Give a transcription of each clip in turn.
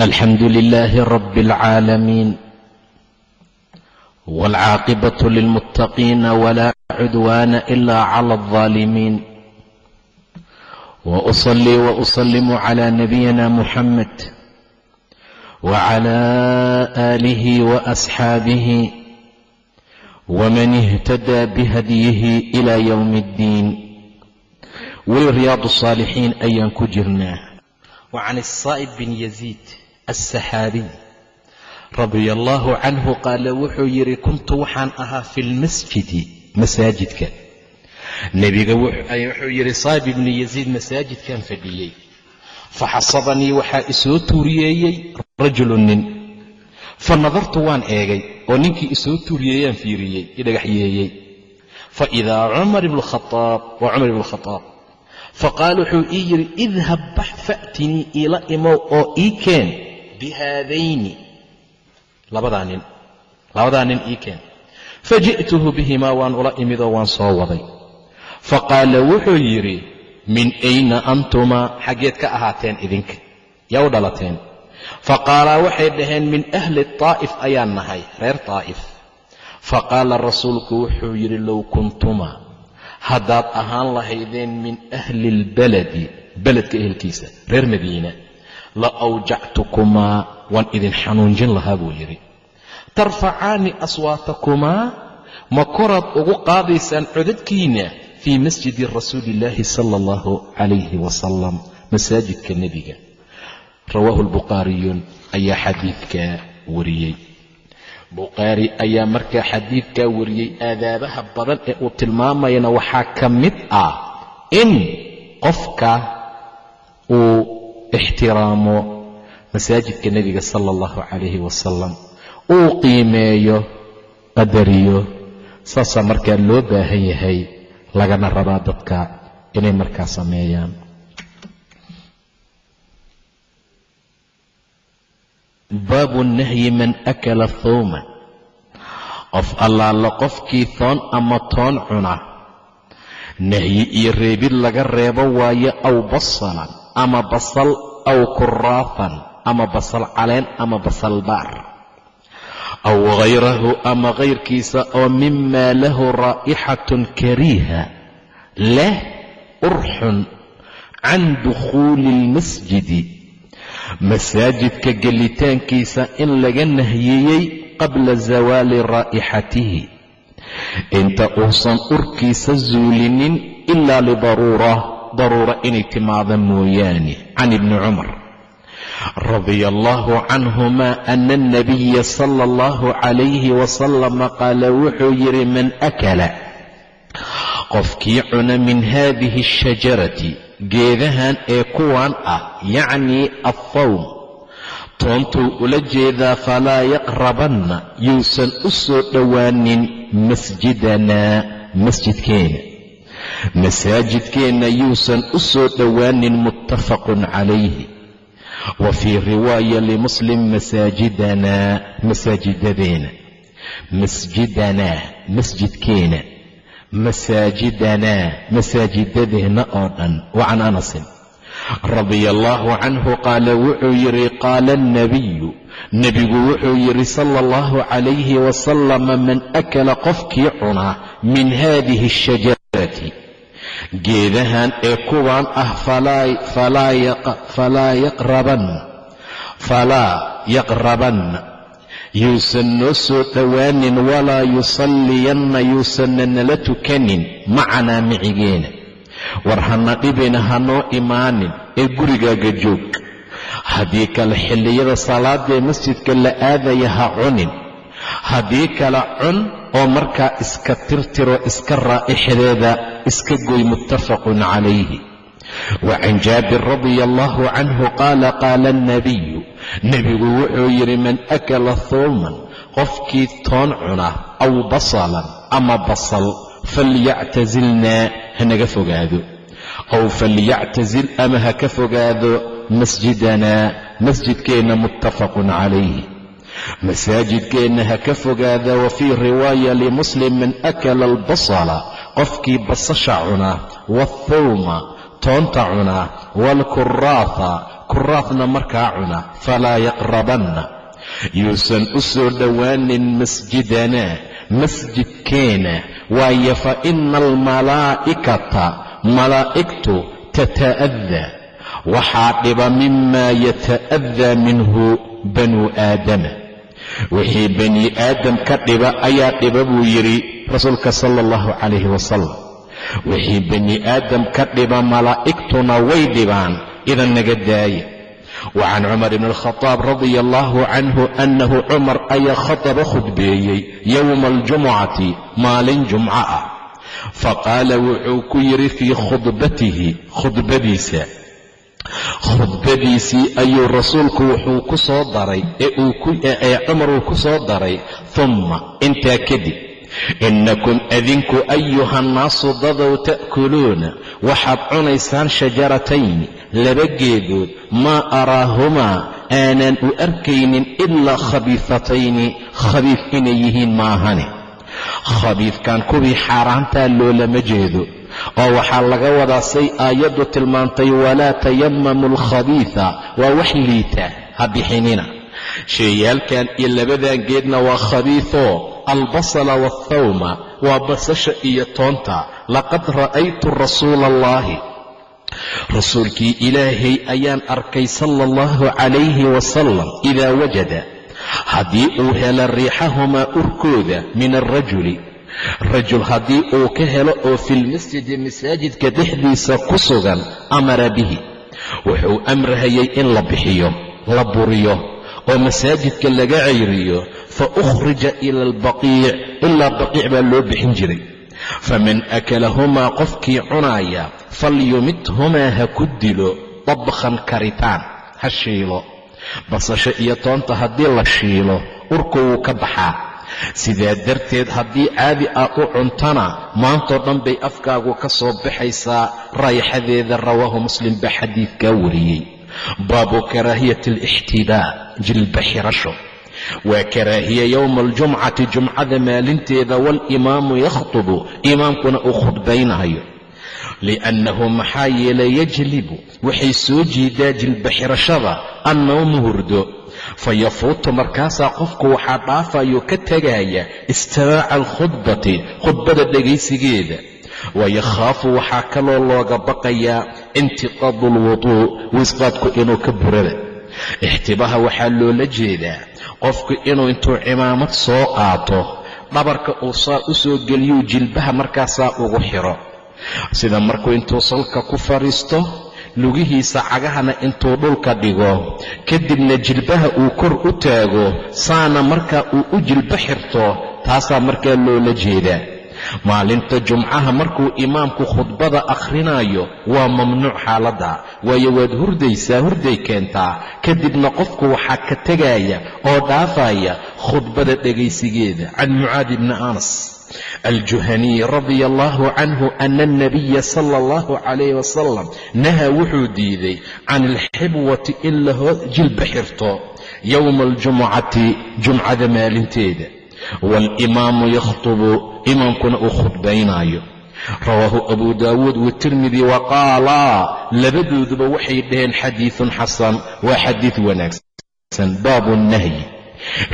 alxamdu lilaahi rabbi alcaalamiin waalcaaqibatu lilmuttaqiina walaa cudwaana ilaa cala aldaalimiin wa usalii wa usalimu calaa nabiyina muxamed wa cala aalihi wa asxaabihi waman ihtadaa bihadyihi ilaa yowmi addiin weli riyaadu saalixiin ayaan ku jirnaa. Wa can isaa'ib bin yaziid. الsaxaabiy radia allahu canhu qaala wuxuu yidhi kuntu waxaan ahaa fi lmasjidi masaajidka nebiga wuxuu yidhi saa'ib ibnu yaziid masaajidkan fadhiyey faxasabanii waxaa isoo tuuriyeeyey rajulu nin fa nadartu waan eegay oo ninkii isoo tuuriyeeyaan fiiriyey idhagaxyeeyey faidaa cumar ibnu khaaab waa cumar ibnu khaaab faqaala wuxuu ii yidhi idhab bax fa'tinii iila imow oo ii keen bihaadayni labadaa nin labadaa nin ii keen faji'tuhu bihimaa waan ula imidoo waan soo waday faqaala wuxuu yidhi min ayna antumaa xaggeed ka ahaateen idinka yaa u dhalateen faqaalaa waxay dhaheen min ahli taa'if ayaan nahay reer taa'if faqaala rasuulku wuxuu yidhi low kuntumaa haddaad ahaan lahaydeen min ahli اlbaladi beledka ehelkiisa reer madiina la awjactukumaa waan idin xanuunjin lahaa buu yidhi. Tarfacaani aswaatakumaa ma koraad ugu qaadaysaan codadkiina fii masjidi rasuuli illaahi sala allahu calayhi wasalam masaajidka nebiga. Rawaahu lbukhaariyun ayaa xadiidkaa wariyey. Bukhaari ayaa markaa xadiidkaa wariyey aadaabaha badan ee uu tilmaamayana waxaa ka mid ah in qofka uu ixtiraamo masaajidka nebiga sala allahu calayhi wasalam. Uu qiimeeyo qadariyo saasaa markaa loo baahan yahay lagana rabaa dadka inay markaa sameeyaan. Baabu nahyi man akala thawman qof allaala qofkii toon ama toon cuna. Nahyi iyo reebid laga reebo waayo aw basalan ama basal aw kuraafan ama basal caleen ama basal baar. Aw hayrahu ama kayrkiisa oo mimaa lahu raa'ixatun kariiha leh urxun can dukhuuli اlmasjidi masaajidka gelitaankiisa in laga nahiyeyey qabla zawaali raa'ixatihi inta uusan urkiisa zuulinin ilaa lidaruura daruura inay timaada mooyaane can ibni cumar. Radia allahu canhuma ana alnabiya sala allahu calayhi wasalama qaala wuxuu yidhi man akala qofkii cuna min haadihi ashajarati geedahan ee kuwan ah yacnii athawm toontuu ula jeedaa falaa yaqrabanna yuusan u soo dhowaanin masjidanaa masjidkeena masaajidkeenna yuusan u soo dhowaanin muttafaqun calayhi. Wa fii riwaaya limuslim masaajidanaa masaajidadeena masjidanaa masjidkeena masaajidanaa masaajidadeenna oo dhan. Wa can anasin radia allaahu canhu qaala wuxuu yidhi qaala alnabiyu nebigu wuxuu yidhi sala allahu calayhi wasalama man akala qofkii cunaa min haadihi ashajarati geedahan ee kuwaan ah falaa yaqrabanna yuusan noo soo dhowaanin walaa yusalliyanna yuusanna nala tukanin macanaa micigeena. War hana dhibina hanoo imaanin ee gurigaaga joog. Haddii kale xilliyada salaadee masjidka la aadaya ha cunin haddii kale cun oo markaa iska tirtiro iska raa'ixdeeda iska goy muttafaqun calayhi. Wa can jaabir radia allahu canhu qaala qaala alnabiyu nebigu wuxuu yidhi man akala thuuman qofkii toon cuna aw basalan ama basal falyactasilnaa hanaga fogaado. Aw falyactasil ama ha ka fogaado masjidanaa masjidkeenna muttafaqun calayh masaajidkeenna ha ka fogaada wa fii riwaaya limuslim man akala albasala. Qofkii basasha cuna waathuuma toonta cuna waalkuraatha kuraahna markaa cuna falaa yaqrabanna. Yuusan u soo dhowaanin masjidanaa masjidkeena waayo fa ina almalaa'ikata malaa'igtu tata'adaa waxaa dhiba mimaa yata'adaa minhu banuu aadama wixii bani aadam ka dhiba ayaa dhiba buu yidhi rasuulka sala allahu calayhi wasalam wixii bani aadam ka dhiba malaa'igtuna way dhibaan idan naga daaya wa can cumar bni alkhadaab radia allahu canhu annahu cumar ayaa khataba khudbeeyey yowma aljumucati maalin jumco ah. Faqaala wuxuu ku yidhi fii khudbatihi khudbadiisa khudbadiisii ayuu rasuulku wuxuu ku soo daray ee cumar uu ku soo daray humma intaa kadib innakum adinku ayuhannaasu dadow ta'kuluuna waxaad cunaysaan shajaratayni laba geedood maa araahumaa aanan u arkaynin ilaa khabiifatayni khabiif inay yihiin maahane. Khabiifkan kuwii xaaraantaa loolama jeedo oo waxaa laga wadaa say aayaddu tilmaantay walaa tayamamu alkhabiisa waa wax liita ha bixinina. Sheeyaalkan iyo labadan geedna waa khabiifoo albasala waathawma waa basasha iyo toonta. Laqad ra'aytu rasuula allaahi rasuulkii ilaahay ayaan arkay sala allahu calayhi wasalam idaa wajada. Haddii uu helo riixahumaa urkooda min alrajuli rajul haddii uu ka helo oo filmasjidi masaajidka dhexdiisa ku sugan amara bihi. Wuxuu amrahayay in la bixiyo la buriyo oo masaajidka laga cayriyo fa ukhrija ila albaqiic ilaa baqiic baa loo bixin jiray. Faman akalahumaa qofkii cunaaya falyumithumaa ha ku dilo dabkhan karitaan ha shiilo. Basasho iyo toonta haddii la shiilo urku wuu ka baxaa sidaa darteed haddii caadi aad u cuntana maantoo dhan bay afkaagu ka soo baxaysaa raayaxadeeda rawaahu muslim baa xadiidkaa wariyey. Baabu karaahiyati alixtibaa jilba xirasho. Waa karaahiya yowma aljumcati jumcada maalinteeda waalimaamu yakhtubu imaamkuna uu khudbaynayo liannahu maxaa yeelay yajlibu waxay soo jiidaa jilbaxirashada annawmu hurdo fa yafuutu markaasaa qofku waxaa dhaafayoo ka tegaya istimaaca alkhudbati khudbada dhegaysigeeda wayakhaafu waxaa kaloo looga baqayaa intiqaadu alwuduu wisqaadku inuu ka burada ixtibaha waxaa loola jeedaa qofku inuu intuu cimaamad soo qaato dhabarka uu saa u soo geliyuu jilbaha markaasaa ugu xiro sida markuu intuu salka ku fadhiisto lugihiisa cagahana intuu dhulka dhigo. Kadibna jilbaha uu kor u taago saana markaa uu u jilbo xirto taasaa markaa loola jeedaa. Maalinta jumcaha markuu imaamku khudbada akhrinayo waa mamnuuc xaaladda. Waayo waad hurdaysaa hurday keentaa. Kadibna qofku waxaa ka tegaya oo dhaafaya khudbada dhegaysigeeda. Can mucaadi bni anas aljuhaniy radia allahu canhu ana alnabiya sala allahu calayh wasalam nahaa wuxuu diiday can alxibwati in la jilba xirto yowma aljumucati jumcada maalinteeda waalimaamu yakhtubu imaamkuna uu khudbaynaayo rawaahu abu daawuud watirmidi wa qaalaa labadooduba waxay dhaheen xadiidun xasan waa xadiid wanaagsan baabu nahyi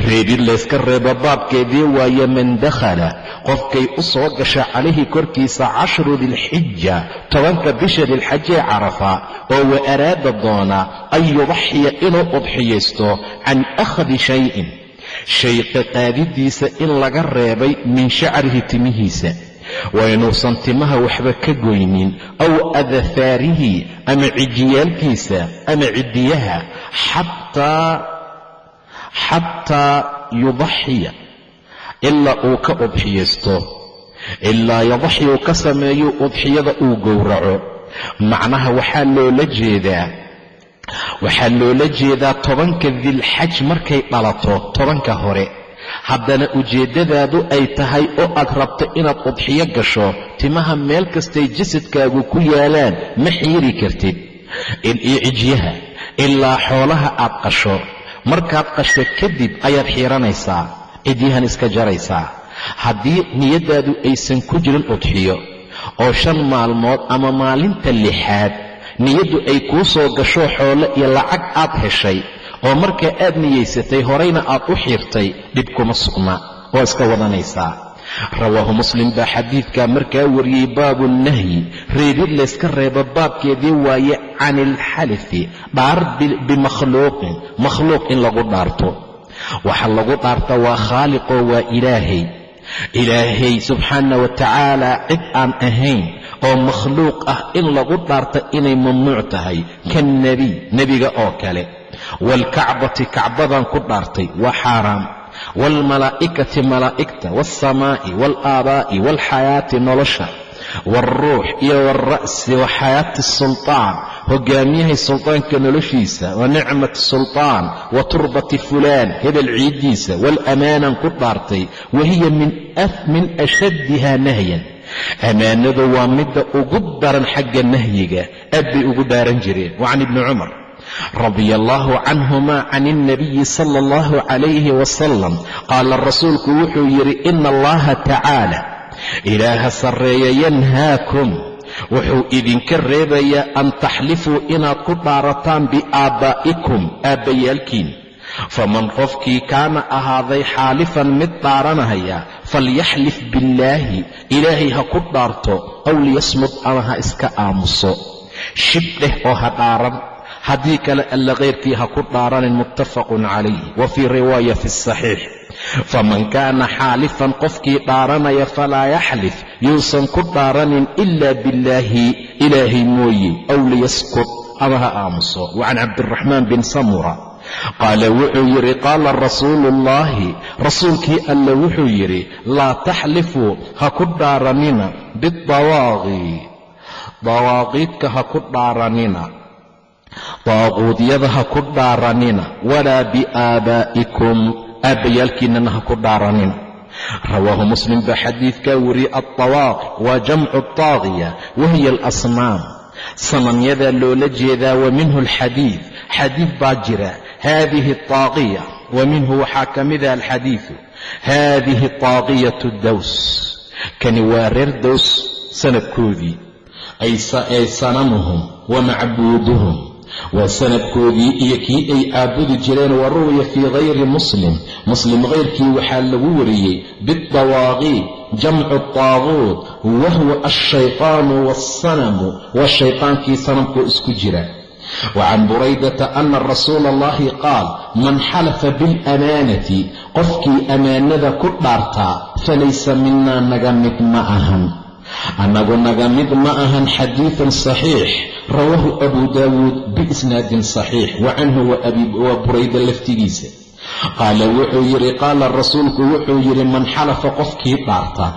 reebid layska reebo baabkeedii waaye man dakhala qofkay u soo gasha calayhi korkiisa cashru dilxija tobanka bisha dilxajee carafa oo wa araada doona an yudaxiya inuu udxiyaysto can akhdi shayin. Shay qaqaadidiisa in laga reebay min shacrihi timihiisa. Waa inuusan timaha waxba ka goynin aw adafaarihi ama cijiyaalkiisa ama cidiyaha xataa yudaxiya ilaa uu ka udxiyaysto ilaa yadaxi uu ka sameeyo udxiyada uu gowraco. Macnaha waxaa loola jeedaa waxaa loola jeedaa tobanka dilxaj markay dhalato tobanka hore. Haddana ujeeddadaadu ay tahay oo aad rabto inaad udxiyo gasho timaha meel kastay jasadkaagu ku yaalaan ma xiiri kartid. Iyo cijyaha ilaa xoolaha aad qasho markaad qasho kadib ayaad xiiranaysaa cidyahan iska jaraysaa. Haddii niyaddaadu aysan ku jirin udxiyo oo shan maalmood ama maalinta lixaad niyaddu ay kuu soo gasho xoolo iyo lacag aad heshay oo markaa aad niyaysatay horayna aad u xiirtay dhib kuma sugna. Oo iska wadanaysaa rawaahu muslim baa xadiidkaa markaa wariyey baabu nahyi. Reebid layska reebo baabkeedii waaye can ilxalifi dhaar bimakhluuqin makhluuq in lagu dhaarto. Waxa lagu dhaarta waa khaaliqoo waa ilaahay. Ilaahay subxaana wa tacaala cid aan ahayn oo makhluuq ah in lagu dhaarta inay mamnuuc tahay kannebiy nebiga oo kale. Waalkacbati kacbadan ku dhaartay waa xaaraam waalmalaa'ikati malaa'igta waasamaa'i waalaabaa'i waalxayaati nolosha waalruux iyo waalra'si wa xayaati sultaan hogaamiyahay sultaanka noloshiisa wa nicmati sultaan wa turbati fulaan hebel ciiddiisa waalamaanan ku dhaartay wa hiya min ashaddiha nahyan ammaanadu waa midda ugu daran xagga nahyiga aad bay ugu dhaaran jireen wa can ibni cumar radia allahu canhuma can ilnabiyi sala allahu calayhi wasalam qaala rasuulku wuxuu yidhi ina allaha tacaala ilaaha sarreeya yanhaakum. Wuxuu idinka reebayaa an taxlifuu inaad ku dhaarataan biaabbaa'ikum aabbayaalkiin. Faman qofkii kaana ahaaday xaalifan mid dhaaranahaya falyaxlif billaahi ilaahay ha ku dhaarto aw liyasmud ama ha iska aamuso. Shib oo ha dhaaran haddii kale alla khayrkii ha ku dhaaranin muttafaqun calayh wa fii riwaaya fi saxiix. Faman kaana xaalifan qofkii dhaaranaya falaa yaxlif yuusan ku dhaaranin ila billaahi ilaahay mooye aw liyaskut ama ha aamuso. Wa can cabdiraxmaan bin samura. Qaala wuxuu yidhi qaala rasuulu ullaahi rasuulkii alle wuxuu yidhi laa taxlifuu ha ku dhaaranina bidawaaqi dawaaqiidka ha ku dhaaranina daaquudyada ha ku dhaaranina. Walaa biaabaa'ikum aabbayaalkiinnana ha ku dhaaranina. Rawaahu muslim baa xadiidkaa wariyey altawaaqi waa jamcu taaqiya wahiya alasnaam. Sanamyadaa loola jeedaa wa minhu alxadiid. Xadiid baa jira. Haadihi taaqiya wa minhu waxaa ka mida alxadiidu haadihi taaqiyatu daws kani waa reer daws sanadkoodii. Ay sanamuhum wa macbuuduhum waa sanadkoodii iyo kii ay caabudi jireen wa ruwiya fii hayri muslim. Muslim kayrkii waxaa lagu wariyey bidawaaqii jamcu taaquud wa huwa alshaytaanu waasanamu waa shaytaankii sanamkoo isku jira. Wa can buraydata ana rasuula allahi qaal man xalafa bialamaanati qofkii ammaanada ku dhaartaa falaysa minaa naga mid ma ahan annagu naga mid ma ahan xadiidun saxiix. Rawaahu abu daawuud biisnaadin saxiix. Wa canhu waa burayda laftigiisa. Qaala wuxuu yidhi qaala rasuulku wuxuu yidhi man xalafa qofkii dhaarta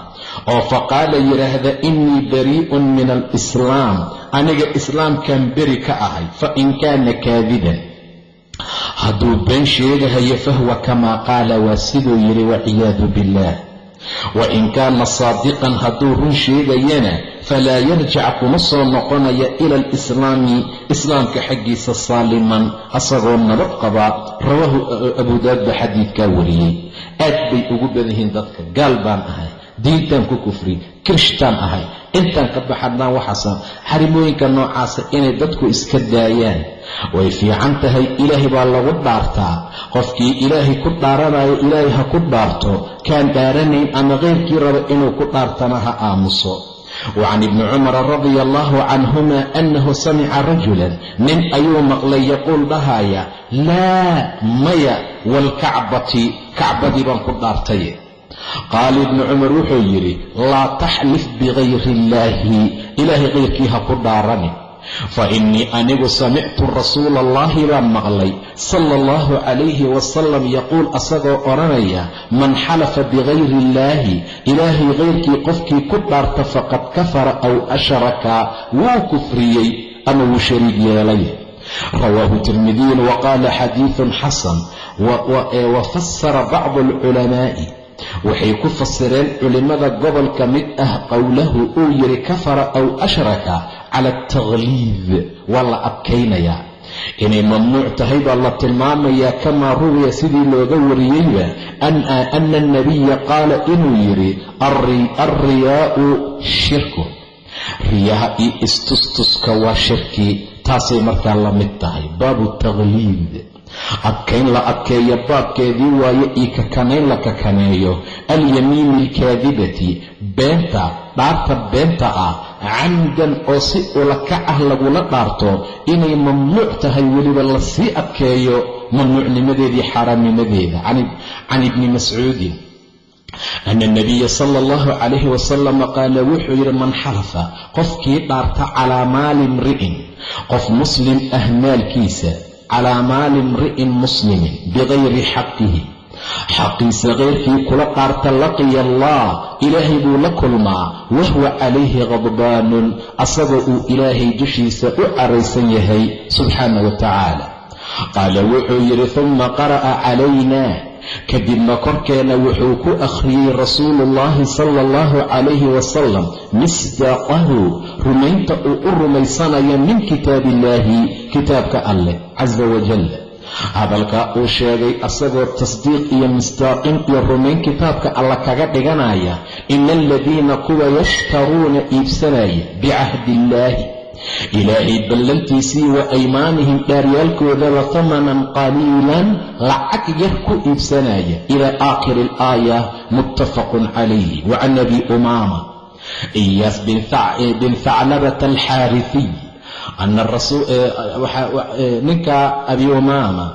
oo faqaala yidhaahda innii barii'un min alislaam aniga islaamkan beri ka ahay fa in kaana kaadiban hadduu been sheegahayo fahwa kamaa qaala waa siduu yidhi waciyaadu billaah wa in kaana saadiqan hadduu run sheegayana falaa yarjac kuma soo noqonaya ila alislaami islaamka xaggiisa saaliman asagoo nabad qabaa rawaahu abu daawud baa xadiidkaa wariyey. Aad bay ugu badan yihiin dadka gaal baan ahay diintaan ku kufri kirishtaan ahay intaan ka baxadnaan waxaasa xarimooyinka noocaasa inay dadku iska daayaan. Way fiican tahay ilaahay baa lagu dhaartaa. Qofkii ilaahay ku dhaaranayo ilaahay ha ku dhaarto. Kaan dhaaranayn ama keyrkii raba inuu ku dhaartana ha aamuso. Wa can ibni cumara radia allahu canhuma annahu samica rajulan nin ayuu maqlay yaquul dhahaya laa maya waalkacbati kacbadii baan ku dhaartaye qaala ibnu cumar wuxuu yidhi laa taxlif bikayri illaahi ilaahay kayrkii ha ku dhaarani. Fa innii anigu samictu rasuula allahi baan maqlay. Sala allahu calayhi wasalam yaquul asagoo odhanaya man xalafa bikayri illaahi ilaahay kayrkii qofkii ku dhaarta faqad kafara aw ashraka wuu kufriyey ama wuu shariig yeelay. Rawaahu tirmidiyun wa qaala xadiidun xasan wa fasara bacdu alculamaa'i waxay ku fasireen culimmada gobolka mid ah qowlahu uu yidhi kafara aw ashraka cala altakhliid waa la adkaynayaa inay mamnuuc tahay baa la tilmaamayaa kamaa ruwiya sidii looga wariyeyba ana annabiya qaala inuu yidhi alriyaa'u shirku. Riyaha iyo istustuska waa shirki taasay markaa la mid tahay. Baabu takhliid adkayn la adkeeyo baabkeedii waayo io kakanayn la kakaneeyo alyamiini alkaadibati beenta dhaarta beenta ah camdan oo si ulakac ah lagula dhaarto inay mamnuuc tahay weliba la sii adkeeyo mamnuucnimadeedii xaaraamnimadeeda can ibni mascuudin ana nabiya sala allahu calayhi wasalama qaala wuxuu yidhi man xalafa qofkii dhaarta calaa maali imri'in. Qof muslim ah maalkiisa calaa maali imri'in muslimin bikayri xaqihi xaqiisa keyrkii kula dhaarta laqiya allah ilaahay buu la kulmaa wahuwa calayhi khadbaanun asagoo uu ilaahay dushiisa u caraysan yahay subxaana wa tacaala qaala wuxuu yidhi humma qara'a calayna kadibna korkeena wuxuu ku akhriyey rasuulu ullaahi sala allahu calayhi wasalam misdaaqahu rumaynta uu u rumaysanayo min kitaabillaahi kitaabka alleh casa wajal hadalkaa uu sheegay asagoo tasdiiq iyo misdaaqin iyo rumayn kitaabka alla kaga dhiganaya ina aladiina kuwa yashtaruuna iibsanaya bicahdi illaahi ilaahay ballantiisii wa aymaanihim dhaaryaalkoodaba hamanan qaliilan lacag yar ku iibsanaya. Ilaa aakhiri alaaya muttafaqun calayh wa can abi umaama iyaas bin thaclabata alxaarifiy ninka abi umaama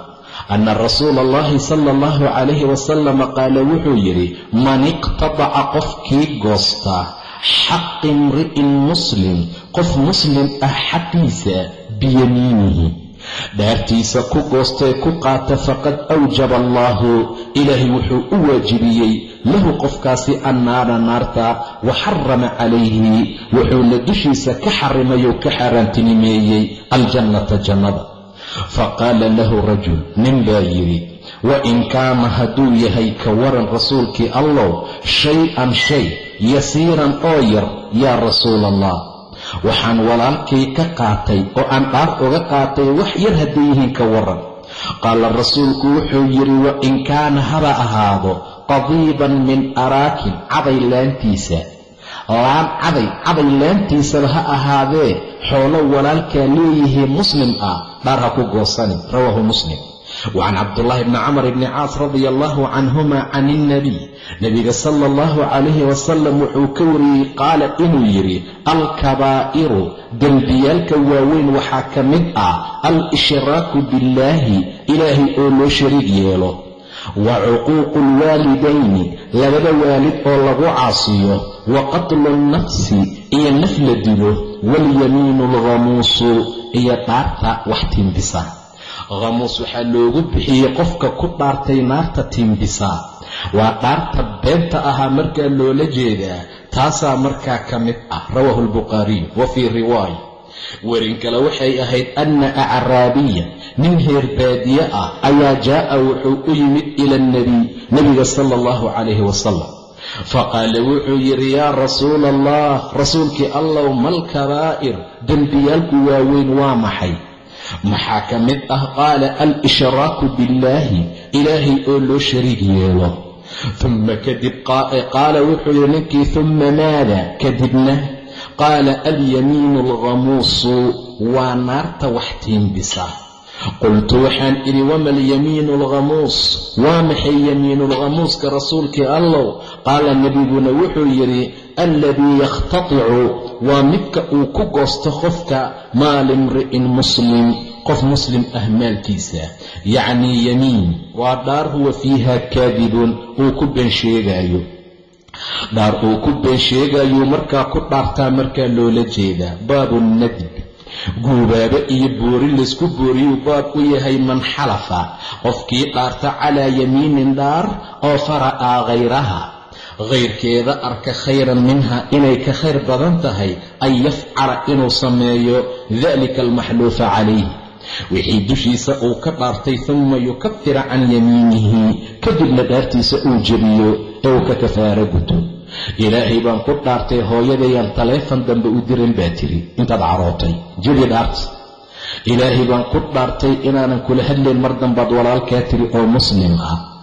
ana rasuula allahi sala allahu calayhi wasalama qaala wuxuu yidhi man iqtadaca qofkii goosta xaqi imri'in muslim qof muslim ah xaqiisa biyamiinihi dhaartiisa ku goostee ku qaata faqad awjaba allaahu ilaahay wuxuu u waajibiyey lahu qofkaasi annaara naarta wa xarama calayhi wuxuuna dushiisa ka xarimayou ka xaaraantinimeeyey aljannata jannada faqaala lahu rajul nin baa yidhi wa in kaana hadduu yahay ka waran rasuulkii allow shay-an shay yasiiran oo yar yaa rasuula allah waxaan walaalkay ka qaatay oo aan dhaar uga qaatay wax yar hadday yihiin ka waran qaala rasuulku wuxuu yidhi wa in kaana haba ahaado qadiiban min araakin caday laantiisa. Laan caday caday laantiisaba ha ahaadee xoolo walaalkaa leeyihiin muslim ah dhaar ha ku goosanin rawaahu muslim wacan cabdullaahi bni camar bni caas radia allahu canhuma can ilnabiy nebiga sala allahu calayhi wasalam wuxuu ka wariyey qaala inuu yidhi alkabaa'iru dembiyaalka waaweyn waxaa ka mid ah al-ishraaku billaahi ilaahay oo loo shariig yeelo wa cuquuqu alwaalidayni labada waalid oo lagu caasiyo wa qatlu nnafsi iyo naf la dilo walyamiinu alghamuusu iyo dhaarta wax tiimbisa khamuus waxaa loogu bixiyey qofka ku dhaartay naarta tiimbisaa waa dhaarta beenta ahaa markaa loola jeedaa taasaa markaa ka mid ah. Rawaahu albukhaariy wa fii riwaaya. Werin kale waxay ahayd anna acraabiya nin heer baadiye ah ayaa jaa'a wuxuu u yimid ila alnebiy nebiga sala allahu calayhi wasalam faqaala wuxuu yidhi yaa rasuula allah rasuulkii allow mal kabaa'ir dembiyaalku waaweyn waa maxay maxaa ka mid ah? Qaala al-ishraaku billaahi ilaahay oo loo shariig yeelo. Uma kadib qaala wuxuu yidhi ninkii uma maada? Kadibna qaala alyamiinu alghamuusu waa naarta wax tiimbisa. Qultu waxaan idhi wama alyamiinu alghamuus? Waa maxay yamiinuulghamuuska rasuulkii allow? Qaala nebiguna wuxuu yidhi alladii yakhtaticu waa midka uu ku goosto qofka maal imri'in muslim qof muslim ah maalkiisa. Yacnii yamiin waa dhaar huwa fiiha kaadibun uu ku been sheegaayo. Dhaar uu ku been sheegayuu markaa ku dhaartaa markaa loola jeedaa. Baabu nadb guubaabo iyo boori laysku booriyuu baab u yahay man xalafa. Qofkii dhaarta calaa yamiinin dhaar oo fara'aa khayraha khayrkeeda arka khayran minha inay ka khayr badan tahay an yafcala inuu sameeyo dalika almaxluufa calayh wixii dushiisa uu ka dhaartay uma yukafira can yamiinihi kadibna dhaartiisa uu jebiyo ee uu ka kafaaro guto. Ilaahay baan ku dhaartay hooyadayaan taleefon dambe u diran baa tiri intaad carootay jebi dhaarta ilaahay baan ku dhaartay inaanan kula hadlayn mar dambaad walaalkaa tiri oo muslim ah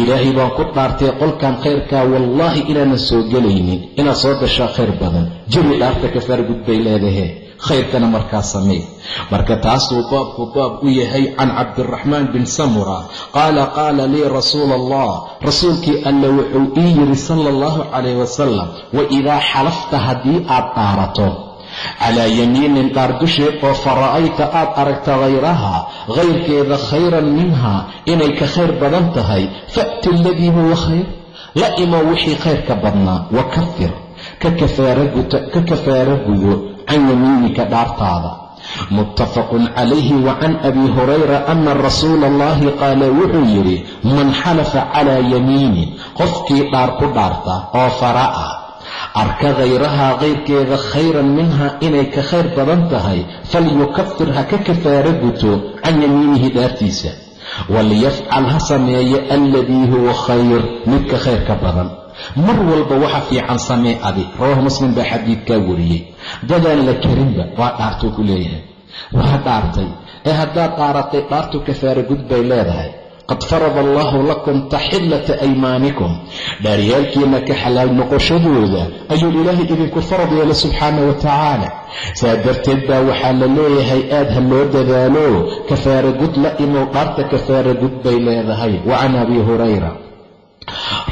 ilaahay baan ku dhaartay qolkan khayrkaa wallaahi inaanan soo gelaynin inaad soo gashaa khayr badan. Jebi dhaarta kafaar gud bay leedahe khayrkana markaa samey marka taasuu baabku baab u yahay can cabdiraxmaan bin samura. Qaala qaala lii rasuula allah rasuulkii alle wuxuu ii yidhi sala allahu calayh wasalam wa idaa xalafta haddii aad dhaarato calaa yamiinin dhaar dusheed oo fara'ayta aad aragta khayraha khayrkeeda khayran minha inay ka khayr badan tahay fa'ti aladii huwa khayr. La imow wixii khayr ka badnaa wa kafir ka kafaaro gudo can yamiinika dhaartaada. Muttafaqun calayhi wa can abi hurayra ana rasuula allahi qaala wuxuu yidhi man xalafa calaa yamiinin qofkii dhaar ku dhaarta oo fara'a arka khayrahaa kayrkeeda khayran minha inay ka khayr badan tahay falyukafir ha ka kafaaro guto can yamiinihi dhaartiisa. Waliyafcal ha sameeye aladii huwa khayr midka khayrka badan. Mar walba waxa fiican samee adi rawaahu muslim baa xadiidkaa wariyey. Dadaan la karinba waa dhaartuu ku leeyahay. Waa dhaartay. Ee haddaad dhaaratay dhaartu kafaaro gud bay leedahay qad farada allahu lakum taxillata aymaanikum dhaaryaalkiina ka xalaal noqoshadooda ayuu ilaahay idinku farad yeela subxaana wa tacaala. Saa darteed baa waxaa la leeyahay aad ha loo dadaalo kafaaro gud la imow dhaarta kafaaro gud bay leedahay. Wa can abi hurayra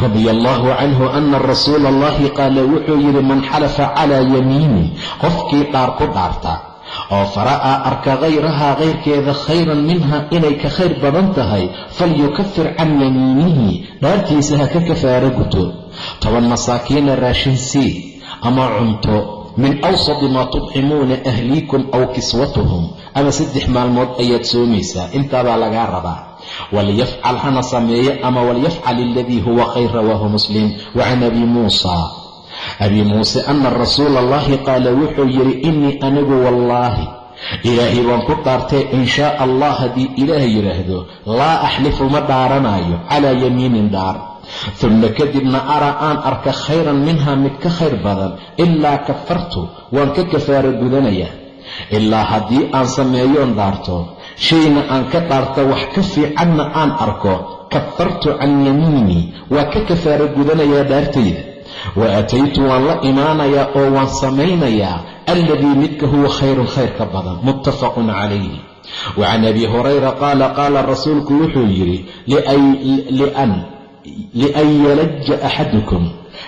radia allahu canhu ana rasuula allahi qaala wuxuu yidhi man xalafa calaa yamiinin qofkii dhaar ku dhaarta oo fara'a arka khayrahaa kayrkeeda khayran minha inay ka khayr badan tahay falyukafir can yamiinihi dhaartiisa ha ka kafaaro guto. Toban masaakiina raashin sii ama cunto min awsadi maa tudcimuuna ahliikum aw kiswatuhum. Ama saddex maalmood ayaad soomaysaa intaabaa lagaa rabaa. Walyafcal hana sameeye ama walyafcal aladii huwa khayr rawaahu muslim wa can abi muusa abi muuse ana rasuula allahi qaala wuxuu yidhi innii anigu wallaahi ilaahay baan ku dhaartay in shaa allah haddii ilaah yidhaahdo laa axlifu ma dhaaranaayo calaa yamiinin dhaar. Uma kadibna araa aan arka khayran minha mid ka khayr badan ilaa kafartu waan ka kafaaro gudanayaa ilaa haddii aan sameeyoon dhaarto shayna aan ka dhaarto wax ka fiicanna aan arko kafartu can yamiinii waa ka kafaaro gudanayaa dhaartayda wa ataytu waan la imaanayaa oo waan samaynayaa alladii midka huwa khayrun khayr ka badan muttafaqun calayhi wa can abi hurayra qaala qaala rasuulku wuxuu yidhi lian yalaja axadukum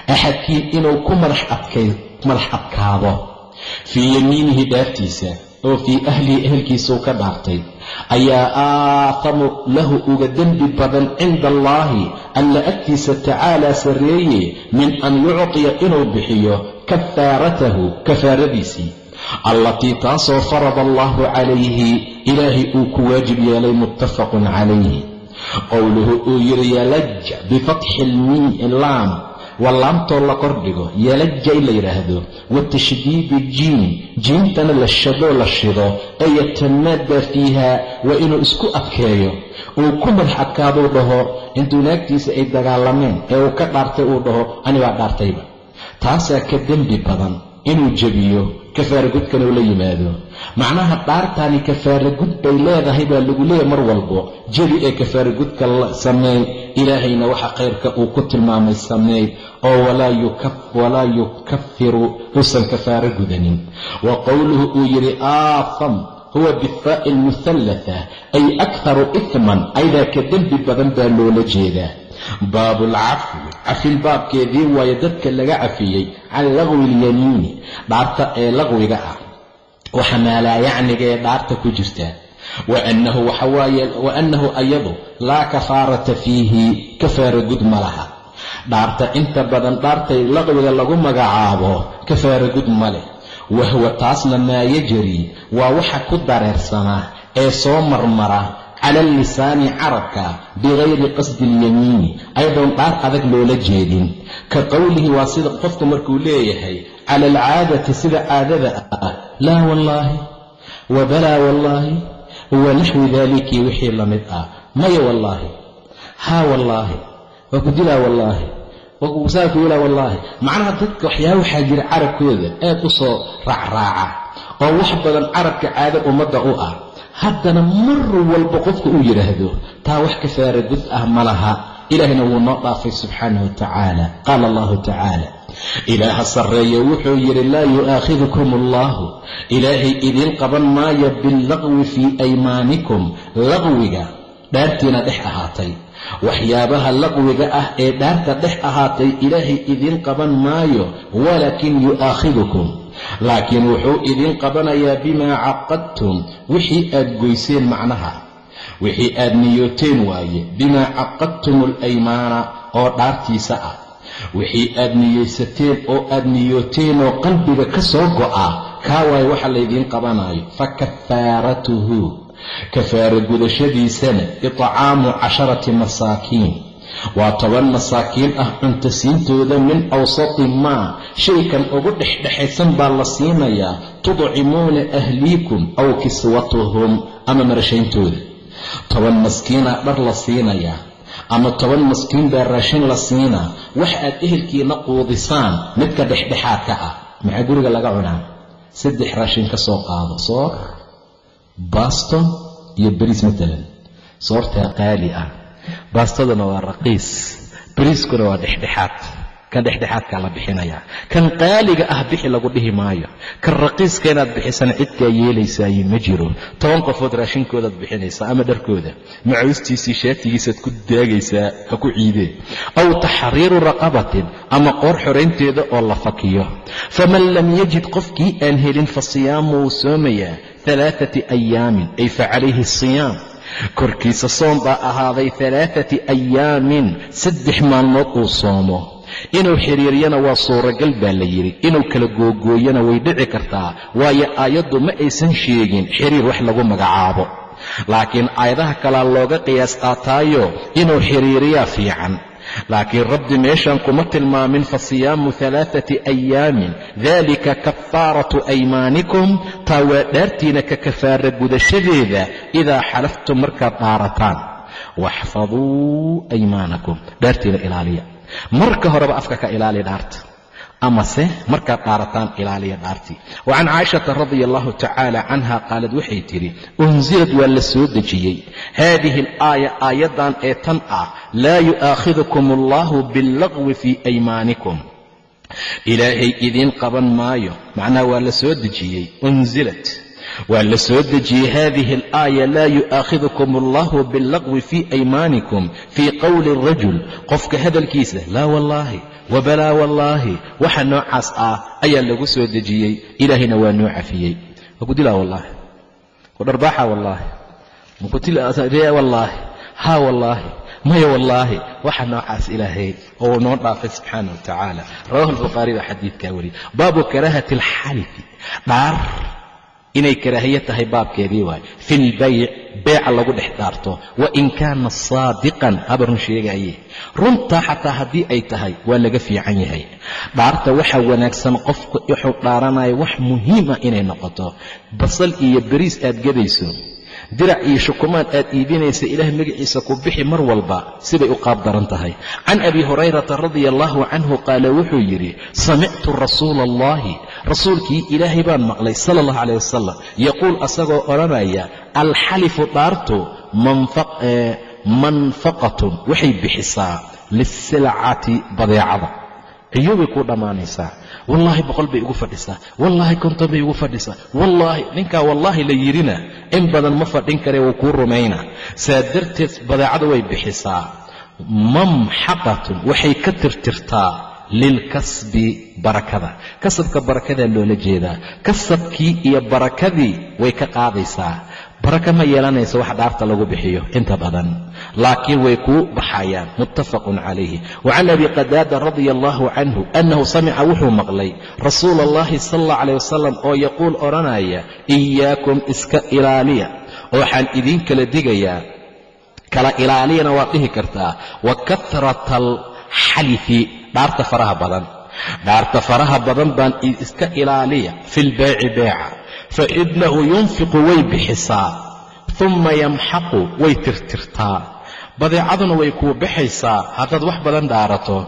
axadkiin inuu ku madax adkaado fii yamiinihi dhaartiisa oo fii ahlihi ehelkiisuu ka dhaartay ayaa aathamu lahu uga dembi badan cinda allaahi alla agtiisa tacaalaa sarreeye min an yuctiya inuu bixiyo kafaaratahu kafaaradiisii allatii taasoo farada allaahu calayhi ilaahay uu ku waajib yeelay muttafaqun calayhi qowluhu uu yidhi yalaja bifatxi laam waa laamtoo la kordhigo yalaja in la yidhaahdo wa tashdiidi jiin jiintana la shadoo la shido ee yatamaadaa fiiha waa inuu isku adkeeyo. Uu ku madax adkaaduu dhaho intuu naagtiisa ay dagaalameen ee uu ka dhaartay uu dhaho anibaa dhaartayba. Taasaa ka dembi badan inuu jebiyo kafaara gudkan uu la yimaado. Macnaha dhaartaani kafaara gud bay leedahay baa lagu leeyahay mar walbo. Jebi ee kafaara gudka sameey ilaahayna waxa khayrka uu ku tilmaamay sameey oo walaa yukafiru uusan kafaaro gudanin. Wa qowluhu uu yidhi aafam huwa bifaa'i almuhallatha ay akharu ifman aydaa ka dembi badan baa loola jeedaa baabu alcafwi cafil baabkeedii waayo dadka laga cafiyey can laqwi ilyamiini dhaarta ee laqwiga ah. Waxa maalaayacniga ee dhaarta ku jirta. Waannahu waxawaaye wa annahu ayadu laa kafaarata fiihi kafaara gud ma laha. Dhaarta inta badan dhaartay laqwiga lagu magacaabo kafaara gud ma leh. Wahwa taasna maa yajri waa waxa ku dareersanaa ee soo marmara cala lisaani carabka bikayri qasdi ilyamiini ayadoon dhaar adag loola jeedin ka qowlihi waa sida qofku markuu leeyahay cala alcaadati sida caadada ah laa wallaahi wa balaa wallaahi wa naxwi daalikii wixii la mid ah maya wallaahi haa wallaahi waa ku dilaa wallaahi waa kugusaa ku yilaa wallaahi macnaha dadka waxyaaba waxaa jira carabkooda aad u soo raacraaca oo wax badan carabka caado ummadda u ah haddana mar walba qofka uu yidhaahdo taa wax kafaara gud ah ma laha. Ilaahna wuu noo dhaafay subxaanah wa tacaala. Qaala allahu tacaala ilaaha sarreeye wuxuu yidhi laa yu'aakhidukum allahu ilaahay idiin qaban maayo billaqwi fii aymaanikum laqwiga dhaartiina dhex ahaatay. Waxyaabaha laqwiga ah ee dhaarta dhex ahaatay ilaahay idiin qaban maayo walaakin yu'aakhidukum laakiin wuxuu idiin qabanayaa bimaa caqadtum wixii aad goyseen macnaha. Wixii aad niyooteen waaye bimaa caqadtum alaymaana oo dhaartiisa ah. Wixii aad niyeysateen oo aad niyooteen oo qalbiga ka soo go'a kaa waaye waxa laydiin qabanayo fa kafaaratuhu kafaara gudashadiisana itcaamu casharati masaakiin waa toban masaakiin ah cuntasiintooda min awsati maa. Shaykan ugu dhexdhexaysan baa la siinayaa. Tudcimuuna ahliikum aw kiswatuhum ama marashayntooda. Toban maskiinaa dhar la siinayaa. Ama toban maskiin baa raashin la siinaa. Wax aad ehelkiina quudisaan midka dhexdhexaadka ah. Maxaa guriga laga cunaa? Saddex raashin ka soo qaado. Soor baaston iyo beriis matalan. Soortaa qaali ah baastaduna waa raqiis beriiskuna waa dhexdhexaad. Kan dhexdhexaadkaa la bixinayaa kan qaaliga ah bixi lagu dhihi maayo kan raqiiska inaad bixisana cidkaa yeelaysaaye ma jiro toban qofood raashinkoodaad bixinaysaa ama dharkooda macuustiisii shaatigiisaad ku daagaysaa ha ku ciidee aw taxriiru raqabatin ama qoor xoraynteeda oo la fakiyo. Faman lam yajid qofkii aan helin fa siyaamu wuu soomayaa alaaati ayaamin ay fa calayhi asiyaam korkiisa soom baa ahaaday alaaati ayaamin saddex maalmood uu soomo. Inuu xiriiryana waa suuragal baa la yidhi. Inuu kala googooyana way dhici kartaa. Waayo aayaddu ma aysan sheegin xiriir wax lagu magacaabo. Laakiin aayadaha kalaa looga qiyaas qaataayo inuu xiriiriyaa fiican laakiin rabbi meeshan kuma tilmaamin fa siyaamu alaaati ayaamin dalika kafaaratu aymaanikum. Taa waa dhaartiina ka kafaara gudashadeeda idaa xalaftum markaad dhaarataan. Waxfaduu aymaanakum. Dhaartiina ilaaliya. Marka horeba afka ka ilaaliya dhaarta amase markaad dhaarataan ilaaliya dhaartii wa can caaishata radia allahu tacaala canha qaalad waxay tidhi unsilad waa la soo dejiyey. Haadihi alaaya aayaddan ee tan ah laa yu'aakhidukum allahu billaqwi fii aymaanikum. Ilaahay idiin qaban maayo macnaha waa la soo dejiyey unsilat waa la soo dejiyey hadihi alaaya laa yu'aakhidukum allahu billaqwi fii aymaanikum fii qowli rajul. Qofka hadalkiisa laa wallaahi wabalaa wallaahi waxa noocaas ah ayaa lagu soo dejiyey. Ilaahayna waa noo cafiyey. Waa ku dilaa wallaahi? Wadharbaaxa wallaahi? Makutila wallaahi? Haa wallaahi? Maya wallaahi? Waxa noocaas ilaahay oo noo dhaafay subxaana wa tacaala rawahu albukhaari baa xadiidkaa wariyey baabu karaahati alxalifi dhaar inay karaahiye tahay baabkeedii waay. Fi lbayc beeca lagu dhex dhaarto wa in kaana saadiqan haba run sheegaaye. Runtaa xataa haddii ay tahay waa laga fiican yahay. Dhaarta waxaa wanaagsan qofku wuxuu dhaaranaya wax muhiim ah inay noqoto. Basal iyo beriis aad gadayso dirac iyo shukumaad aad iibinaysa ilaah magaciisa ku bixi mar walba siday u qaab daran tahay. Can abi hurayrata radia allahu canhu qaala wuxuu yidhi samictu rasuula allahi rasuulkii ilaahay baan maqlay sala allahu calayh wasalam yaquul asagoo odhanaya alxalifu dhaartu manfaqatun. Waxay bixisaa lisilcati badeecada ciyuubay kuu dhammaanaysaa wallaahi boqol bay igu fadhisaa wallaahi konton bay igu fadhisaa wallaahi ninkaa wallaahi la yidhina in badan ma fadhin karee wuu kuu rumayna. Saa darteed badeecada way bixisaa. Mamxaqatun waxay ka tirtirtaa lilkasbi barakada. Kasabka barakadaa loola jeedaa. Kasabkii iyo barakadii way ka qaadaysaa baraka ma yeelanayso wax dhaarta lagu bixiyo inta badan. Laakiin way kuu baxayaan muttafaqun calayhi. Wa can abi qadaada radia allahu canhu annahu samica wuxuu maqlay rasuula allahi sala allah calayh wasalam oo yaquul odhanaya iyaakum iska ilaaliya. Waxaan idiin kala digayaa kala ilaaliyana waad dhihi kartaa wa kahrata alxalifi dhaarta faraha badan. Dhaarta faraha badan baan iska ilaaliya fi lbeyci beeca fa inahu yunfiqu way bixisaa humma yamxaqu way tirtirtaa badeecaduna way kuu baxaysaa haddaad wax badan dhaarato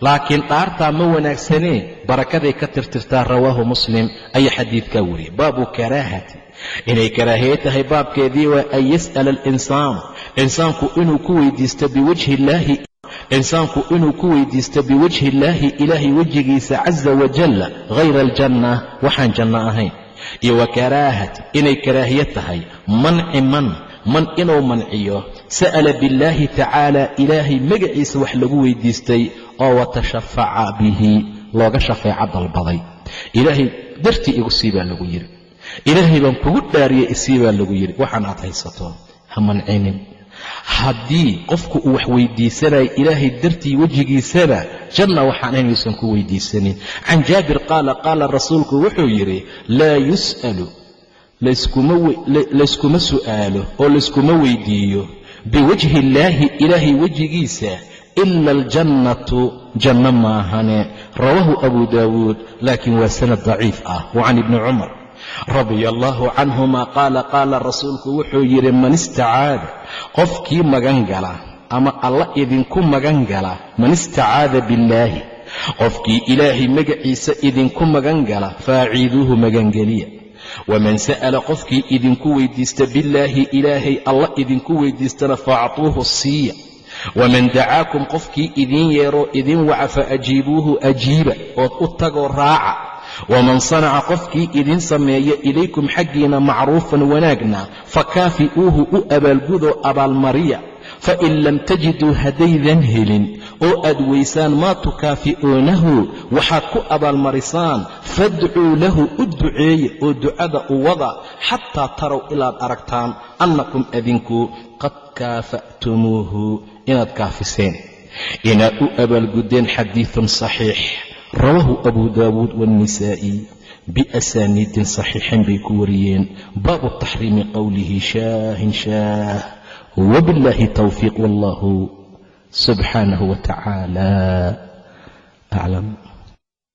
laakiin dhaartaa ma wanaagsanee barakaday ka tirtirtaa rawaahu muslim ayaa xadiidkaa wariyay baabu karaahati inay karaahiye tahay baabkeedii waa an yas'ala alinsaanu insaanku inuu ku weydiisto biwajhi illaahi insaanku inuu ku weydiisto biwajhi illaahi ilaahay wejigiisa caza wajalla hayra aljanna waxaan janno ahayn iyo wa karaahati inay karaahiye tahay. Manci man man inuu manciyo sa'ala billaahi tacaala ilaahay magaciisa wax lagu weydiistay oo watashafaca bihi looga shafeeco dalbaday. Ilaahay dartii igu sii baa lagu yidhi. Ilaahay baan kugu dhaariyey isii baa lagu yidhi. Waxaan aad haysato ha mancinin haddii qofku uu wax weydiisanayo ilaahay dartii wejigiisana janna waxaan inaysan ku weydiisanin. Can jaabir qaala qaala rasuulku wuxuu yidhi laa yus'alu layskuma su'aalo oo layskuma weydiiyo. Biwajhi illaahi ilaahay wejigiisa ila aljannatu janno maahane. Rawaahu abu daawuud laakiin waa sanad daciif ah. Wa can ibni cumar radia allaahu canhuma qaala qaala rasuulku wuxuu yidhi man istacaada qofkii magan gala ama alla idinku magan gala man istacaada billaahi qofkii ilaahay magaciisa idinku magan gala faaciiduuhu magangeliya. Waman sa'ala qofkii idinku weydiista billaahi ilaahay alla idinku weydiistana faactuuhu siiya. Waman dacaakum qofkii idiin yeeroo idin waca fa ajiibuuhu ajiiba ood u tagoo raaca waman sanaca qofkii idin sameeya ilaykum xaggiina macruufan wanaagna fakaafi'uuhu u abaalgudoo abaalmariya fain lam tajiduu haddaydan helin oo aad weysaan maa tukaafi'uunahu waxaad ku abaalmarisaan fadcuu lahu u duceeye oo ducada u wada xataa tarow ilaad aragtaan annakum adinku qad kaafa'tumuuhu inaad kaafiseen inaad u abaalguddeen xadiidun saxiix rawaahu abu daawuud waannisaa'i biasaaniidin saxiixin bay ku wariyeen. Baabu taxriimi qowlihi shaahin shaah. Wbiاllahi towfiiq wallahu subxaanahu wa aclam